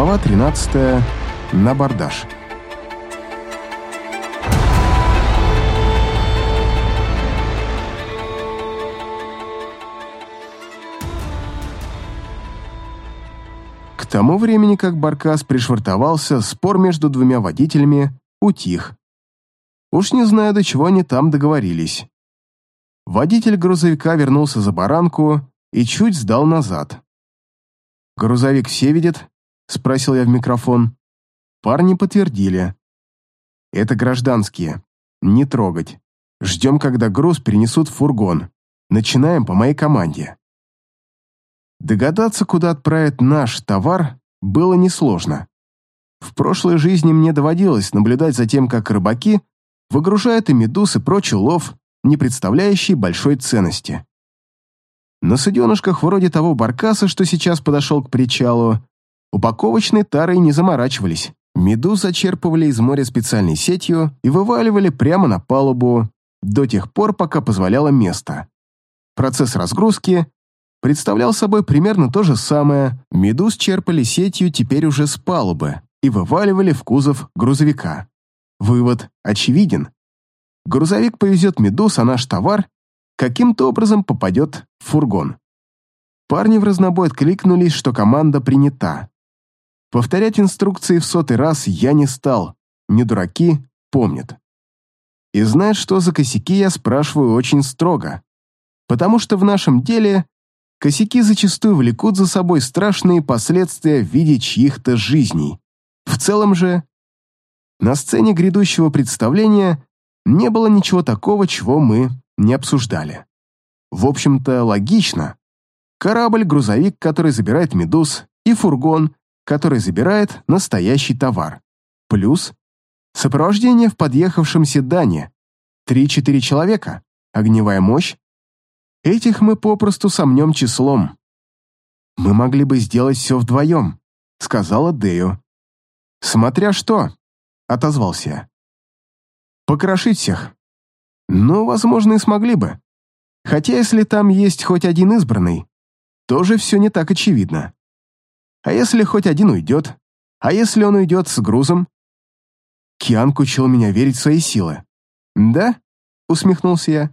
Глава 13. На бардаж. К тому времени, как Баркас пришвартовался, спор между двумя водителями утих. Уж не знаю, до чего они там договорились. Водитель грузовика вернулся за баранку и чуть сдал назад. «Грузовик все видят?» — спросил я в микрофон. Парни подтвердили. «Это гражданские. Не трогать. Ждем, когда груз перенесут в фургон. Начинаем по моей команде». Догадаться, куда отправят наш товар, было несложно. В прошлой жизни мне доводилось наблюдать за тем, как рыбаки выгружают и медуз и прочий лов, не представляющий большой ценности. На суденышках вроде того баркаса, что сейчас подошел к причалу, упаковочные тары не заморачивались. Медуз зачерпывали из моря специальной сетью и вываливали прямо на палубу до тех пор, пока позволяло место. Процесс разгрузки представлял собой примерно то же самое. Медуз черпали сетью теперь уже с палубы и вываливали в кузов грузовика. Вывод очевиден. Грузовик повезет медуз, а наш товар каким-то образом попадет в фургон. Парни в разнобой откликнулись, что команда принята. Повторять инструкции в сотый раз я не стал, не дураки, помнят. И знают, что за косяки я спрашиваю очень строго, потому что в нашем деле косяки зачастую влекут за собой страшные последствия в виде чьих-то жизней. В целом же, на сцене грядущего представления не было ничего такого, чего мы не обсуждали. В общем-то, логично. Корабль, грузовик, который забирает медуз, и фургон, который забирает настоящий товар. Плюс сопровождение в подъехавшем седане. Три-четыре человека, огневая мощь. Этих мы попросту сомнем числом. «Мы могли бы сделать все вдвоем», — сказала Дею. «Смотря что», — отозвался. «Покрошить всех, ну, возможно, и смогли бы. Хотя, если там есть хоть один избранный, тоже все не так очевидно. А если хоть один уйдет? А если он уйдет с грузом? Кианг учил меня верить в свои силы. «Да?» — усмехнулся я.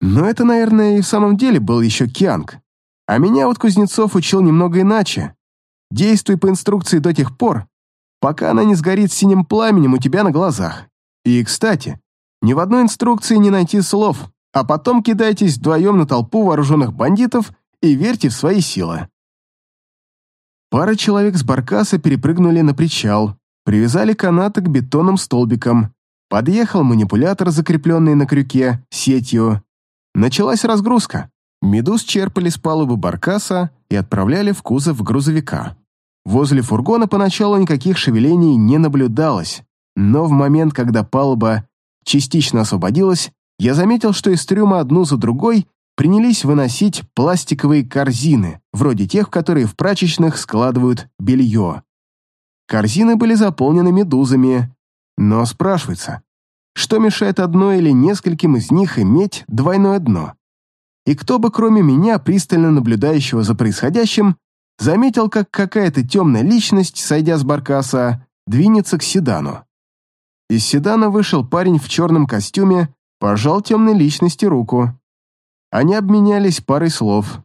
«Но это, наверное, и в самом деле был еще Кианг. А меня вот Кузнецов учил немного иначе. Действуй по инструкции до тех пор, пока она не сгорит синим пламенем у тебя на глазах. И, кстати, ни в одной инструкции не найти слов, а потом кидайтесь вдвоем на толпу вооруженных бандитов и верьте в свои силы. Пара человек с баркаса перепрыгнули на причал, привязали канаты к бетонным столбикам, подъехал манипулятор, закрепленный на крюке, сетью. Началась разгрузка. Медуз черпали с палубы баркаса и отправляли в кузов грузовика. Возле фургона поначалу никаких шевелений не наблюдалось, но в момент, когда палуба частично освободилась, я заметил, что из трюма одну за другой принялись выносить пластиковые корзины, вроде тех, которые в прачечных складывают белье. Корзины были заполнены медузами, но спрашивается, что мешает одной или нескольким из них иметь двойное дно? И кто бы, кроме меня, пристально наблюдающего за происходящим, заметил, как какая-то темная личность, сойдя с баркаса, двинется к седану. Из седана вышел парень в черном костюме, пожал темной личности руку. Они обменялись парой слов.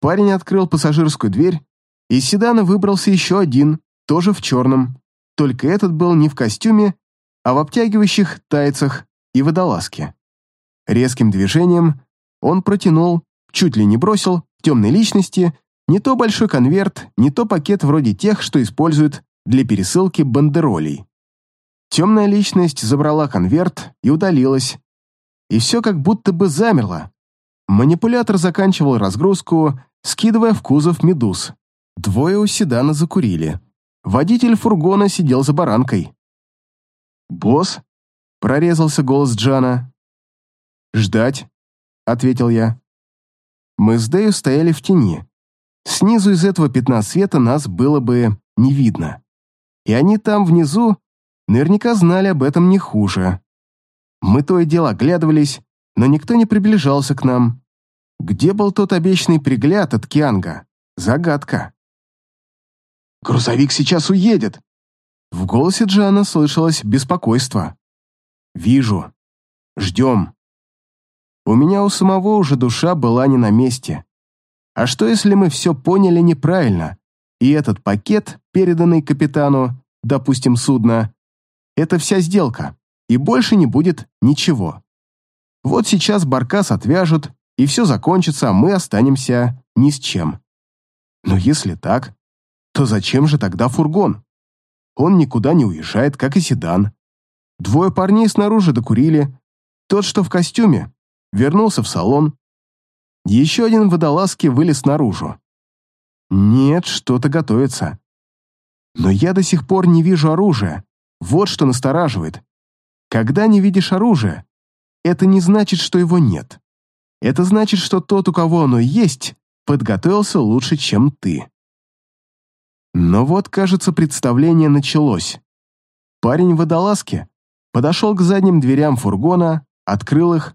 Парень открыл пассажирскую дверь, из седана выбрался еще один, тоже в черном. Только этот был не в костюме, а в обтягивающих тайцах и водолазке. Резким движением он протянул, чуть ли не бросил, темной личности не то большой конверт, не то пакет вроде тех, что используют для пересылки бандеролей. Темная личность забрала конверт и удалилась. И все как будто бы замерло. Манипулятор заканчивал разгрузку, скидывая в кузов медуз. Двое у седана закурили. Водитель фургона сидел за баранкой. «Босс?» — прорезался голос Джана. «Ждать», — ответил я. Мы с Дэю стояли в тени. Снизу из этого пятна света нас было бы не видно. И они там внизу наверняка знали об этом не хуже. Мы то и дело оглядывались, но никто не приближался к нам. Где был тот обещанный пригляд от Кианга? Загадка. Грузовик сейчас уедет!» В голосе Джана слышалось беспокойство. «Вижу. Ждем». У меня у самого уже душа была не на месте. А что, если мы все поняли неправильно, и этот пакет, переданный капитану, допустим, судна, это вся сделка, и больше не будет ничего. Вот сейчас баркас отвяжут, и все закончится, а мы останемся ни с чем. Но если так, то зачем же тогда фургон? Он никуда не уезжает, как и седан. Двое парней снаружи докурили. Тот, что в костюме, вернулся в салон. Еще один водолазки вылез наружу. Нет, что-то готовится. Но я до сих пор не вижу оружия. Вот что настораживает. Когда не видишь оружия, это не значит, что его нет. Это значит, что тот, у кого оно есть, подготовился лучше, чем ты. Но вот, кажется, представление началось. Парень в водолазке подошел к задним дверям фургона, открыл их.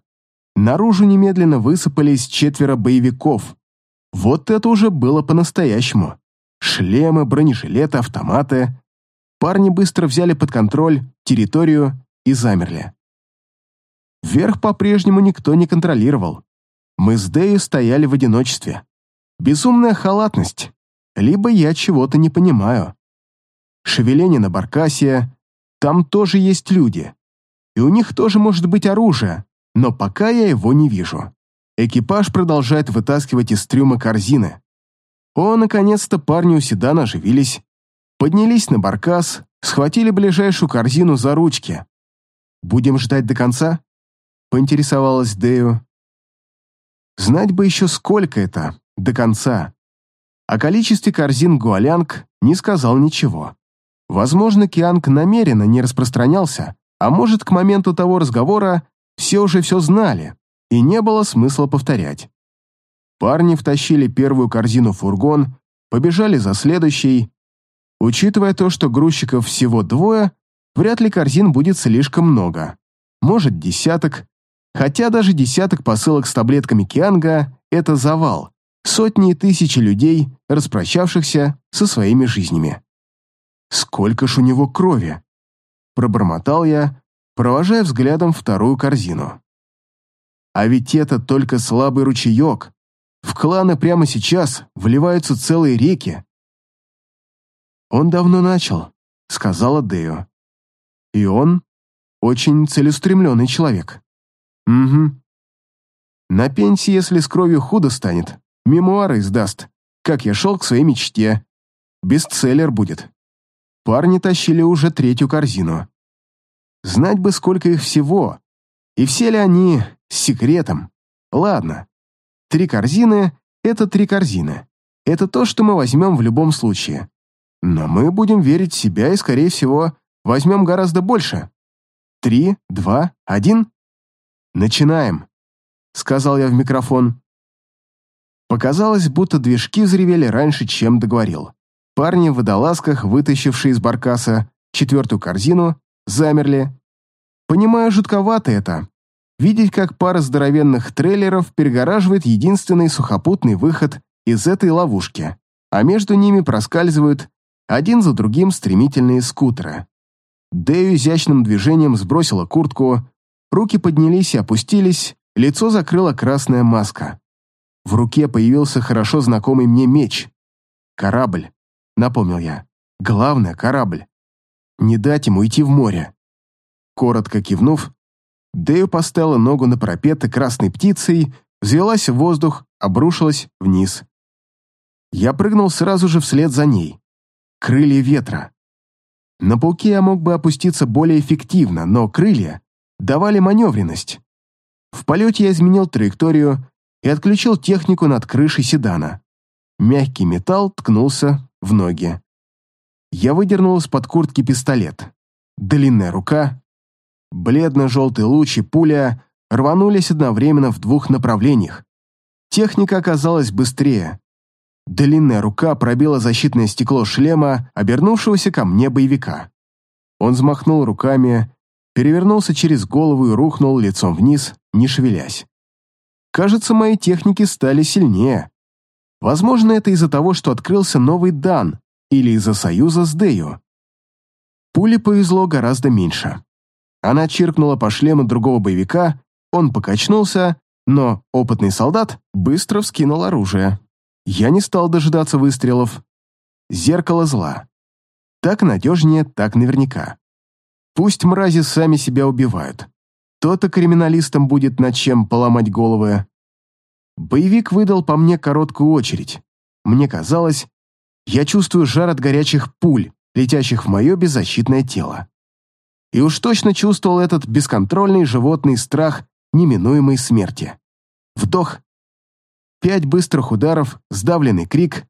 Наружу немедленно высыпались четверо боевиков. Вот это уже было по-настоящему. Шлемы, бронежилеты, автоматы. Парни быстро взяли под контроль территорию и замерли. Вверх по-прежнему никто не контролировал. Мы с Дэю стояли в одиночестве. Безумная халатность. Либо я чего-то не понимаю. Шевеление на баркасе. Там тоже есть люди. И у них тоже может быть оружие, но пока я его не вижу. Экипаж продолжает вытаскивать из трюма корзины. О, наконец-то парни у седана оживились. Поднялись на баркас, схватили ближайшую корзину за ручки. «Будем ждать до конца?» — поинтересовалась Дэю. Знать бы еще сколько это, до конца. О количестве корзин Гуалянг не сказал ничего. Возможно, Кианг намеренно не распространялся, а может, к моменту того разговора все уже все знали, и не было смысла повторять. Парни втащили первую корзину в фургон, побежали за следующей. Учитывая то, что грузчиков всего двое, вряд ли корзин будет слишком много. Может, десяток, Хотя даже десяток посылок с таблетками Кианга – это завал. Сотни и тысячи людей, распрощавшихся со своими жизнями. «Сколько ж у него крови!» Пробормотал я, провожая взглядом вторую корзину. А ведь это только слабый ручеек. В кланы прямо сейчас вливаются целые реки. «Он давно начал», — сказала Део. «И он очень целеустремленный человек». Угу. На пенсии, если с кровью худо станет, мемуары издаст, как я шел к своей мечте. Бестселлер будет. Парни тащили уже третью корзину. Знать бы, сколько их всего. И все ли они с секретом. Ладно. Три корзины — это три корзины. Это то, что мы возьмем в любом случае. Но мы будем верить в себя и, скорее всего, возьмем гораздо больше. Три, два, один. «Начинаем», — сказал я в микрофон. Показалось, будто движки взревели раньше, чем договорил. Парни в водолазках, вытащившие из баркаса четвертую корзину, замерли. Понимаю, жутковато это. Видеть, как пара здоровенных трейлеров перегораживает единственный сухопутный выход из этой ловушки, а между ними проскальзывают один за другим стремительные скутеры. Дэю изящным движением сбросила куртку, Руки поднялись и опустились, лицо закрыла красная маска. В руке появился хорошо знакомый мне меч. «Корабль», — напомнил я. «Главное, корабль. Не дать ему идти в море». Коротко кивнув, Дэю поставила ногу на парапет и красной птицей взвелась в воздух, обрушилась вниз. Я прыгнул сразу же вслед за ней. Крылья ветра. На пауке я мог бы опуститься более эффективно, но крылья давали маневренность. В полете я изменил траекторию и отключил технику над крышей седана. Мягкий металл ткнулся в ноги. Я выдернул из-под куртки пистолет. Длинная рука, бледно-желтый луч и пуля рванулись одновременно в двух направлениях. Техника оказалась быстрее. Длинная рука пробила защитное стекло шлема, обернувшегося ко мне боевика. Он взмахнул руками, перевернулся через голову и рухнул лицом вниз, не шевелясь. Кажется, мои техники стали сильнее. Возможно, это из-за того, что открылся новый дан, или из-за союза с Дэю. Пуле повезло гораздо меньше. Она чиркнула по шлему другого боевика, он покачнулся, но опытный солдат быстро вскинул оружие. Я не стал дожидаться выстрелов. Зеркало зла. Так надежнее, так наверняка. Пусть мрази сами себя убивают. То-то криминалистам будет над чем поломать головы. Боевик выдал по мне короткую очередь. Мне казалось, я чувствую жар от горячих пуль, летящих в мое беззащитное тело. И уж точно чувствовал этот бесконтрольный животный страх неминуемой смерти. Вдох. Пять быстрых ударов, сдавленный крик.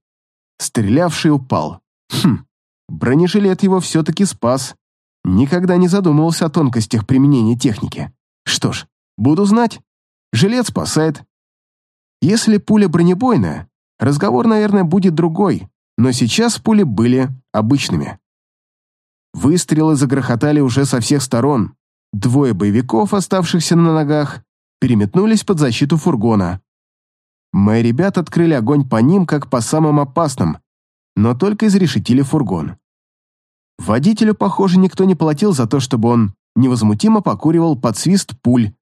Стрелявший упал. Хм, бронежилет его все-таки спас. Никогда не задумывался о тонкостях применения техники. Что ж, буду знать. Жилет спасает. Если пуля бронебойная, разговор, наверное, будет другой, но сейчас пули были обычными. Выстрелы загрохотали уже со всех сторон. Двое боевиков, оставшихся на ногах, переметнулись под защиту фургона. Мои ребята открыли огонь по ним, как по самым опасным, но только изрешетили фургон. Водителю, похоже, никто не платил за то, чтобы он невозмутимо покуривал под свист пуль.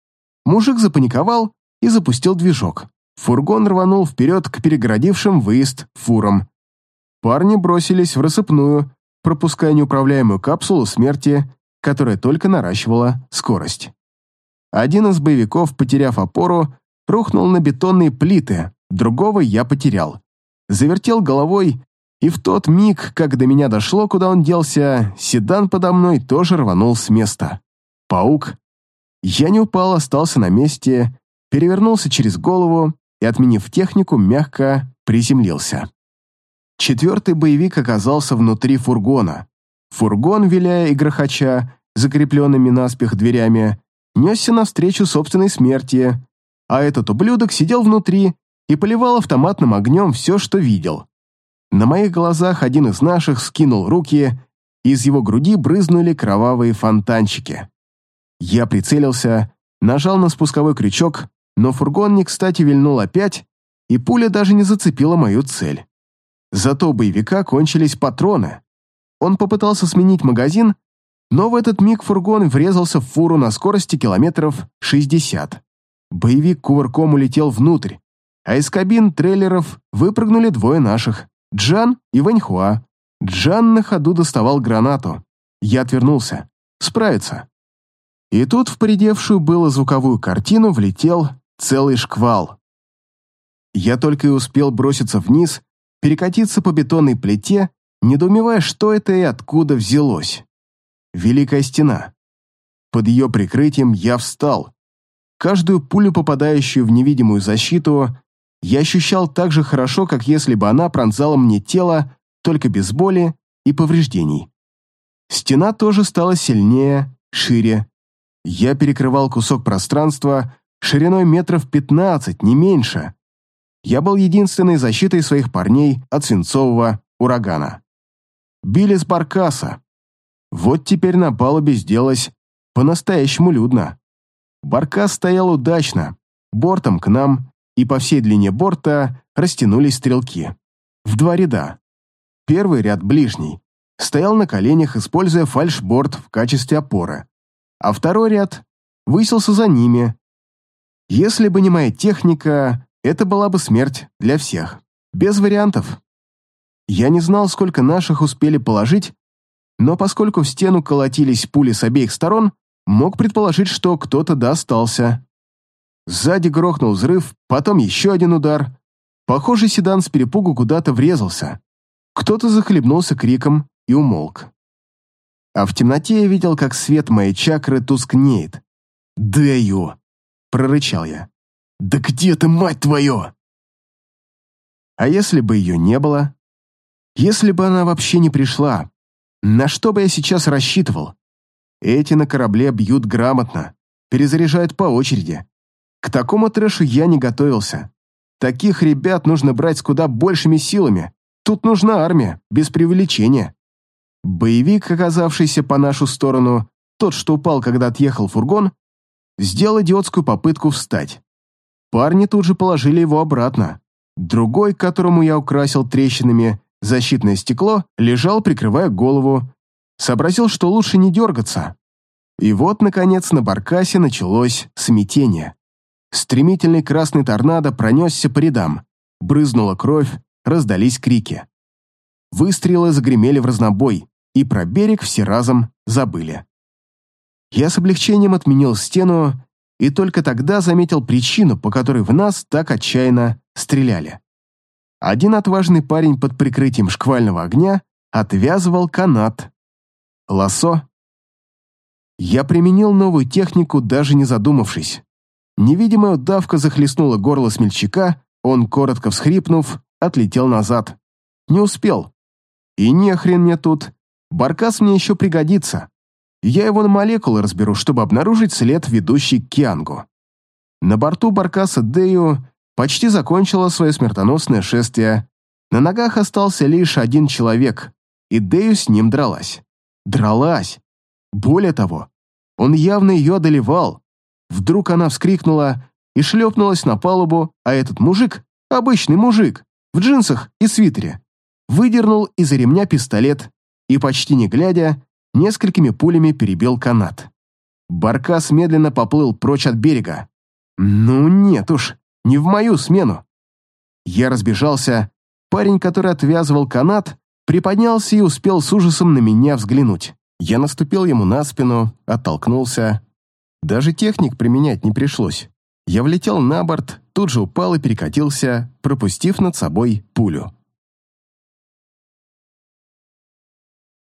Мужик запаниковал и запустил движок. Фургон рванул вперед к перегородившим выезд фурам. Парни бросились в рассыпную, пропуская неуправляемую капсулу смерти, которая только наращивала скорость. Один из боевиков, потеряв опору, рухнул на бетонные плиты, другого я потерял. Завертел головой и в тот миг, как до меня дошло, куда он делся, седан подо мной тоже рванул с места. Паук. Я не упал, остался на месте, перевернулся через голову и, отменив технику, мягко приземлился. Четвертый боевик оказался внутри фургона. Фургон, виляя и грохоча, закрепленными наспех дверями, несся навстречу собственной смерти, а этот ублюдок сидел внутри и поливал автоматным огнем все, что видел. На моих глазах один из наших скинул руки, и из его груди брызнули кровавые фонтанчики. Я прицелился, нажал на спусковой крючок, но фургон не кстати вильнул опять, и пуля даже не зацепила мою цель. Зато у боевика кончились патроны. Он попытался сменить магазин, но в этот миг фургон врезался в фуру на скорости километров 60. Боевик кувырком улетел внутрь, а из кабин трейлеров выпрыгнули двое наших. Джан и Ваньхуа. Джан на ходу доставал гранату. Я отвернулся. Справится. И тут в поредевшую было звуковую картину влетел целый шквал. Я только и успел броситься вниз, перекатиться по бетонной плите, недоумевая, что это и откуда взялось. Великая стена. Под ее прикрытием я встал. Каждую пулю, попадающую в невидимую защиту, я ощущал так же хорошо, как если бы она пронзала мне тело, только без боли и повреждений. Стена тоже стала сильнее, шире. Я перекрывал кусок пространства шириной метров пятнадцать, не меньше. Я был единственной защитой своих парней от свинцового урагана. Били с баркаса. Вот теперь на палубе сделалось по-настоящему людно. Баркас стоял удачно, бортом к нам, и по всей длине борта растянулись стрелки. В два ряда. Первый ряд, ближний, стоял на коленях, используя фальшборд в качестве опоры, а второй ряд высился за ними. Если бы не моя техника, это была бы смерть для всех. Без вариантов. Я не знал, сколько наших успели положить, но поскольку в стену колотились пули с обеих сторон, мог предположить, что кто-то достался. Сзади грохнул взрыв, потом еще один удар. Похоже, седан с перепугу куда-то врезался. Кто-то захлебнулся криком и умолк. А в темноте я видел, как свет моей чакры тускнеет. «Дэю!» — прорычал я. «Да где ты, мать твою?» А если бы ее не было? Если бы она вообще не пришла? На что бы я сейчас рассчитывал? Эти на корабле бьют грамотно, перезаряжают по очереди. К такому трэшу я не готовился. Таких ребят нужно брать с куда большими силами. Тут нужна армия, без преувеличения. Боевик, оказавшийся по нашу сторону, тот, что упал, когда отъехал фургон, сделал идиотскую попытку встать. Парни тут же положили его обратно. Другой, которому я украсил трещинами защитное стекло, лежал, прикрывая голову. Сообразил, что лучше не дергаться. И вот, наконец, на баркасе началось смятение. Стремительный красный торнадо пронесся по рядам. Брызнула кровь, раздались крики. Выстрелы загремели в разнобой, и про берег все разом забыли. Я с облегчением отменил стену и только тогда заметил причину, по которой в нас так отчаянно стреляли. Один отважный парень под прикрытием шквального огня отвязывал канат. Лосо. Я применил новую технику, даже не задумавшись. Невидимая удавка захлестнула горло смельчака, он, коротко всхрипнув, отлетел назад. Не успел. И не хрен мне тут. Баркас мне еще пригодится. Я его на молекулы разберу, чтобы обнаружить след, ведущий к Киангу. На борту Баркаса Дею почти закончила свое смертоносное шествие. На ногах остался лишь один человек, и Дею с ним дралась. Дралась. Более того, он явно ее одолевал. Вдруг она вскрикнула и шлепнулась на палубу, а этот мужик, обычный мужик, в джинсах и свитере, выдернул из ремня пистолет и, почти не глядя, несколькими пулями перебил канат. Баркас медленно поплыл прочь от берега. Ну нет уж, не в мою смену. Я разбежался, парень, который отвязывал канат, приподнялся и успел с ужасом на меня взглянуть. Я наступил ему на спину, оттолкнулся. Даже техник применять не пришлось. Я влетел на борт, тут же упал и перекатился, пропустив над собой пулю.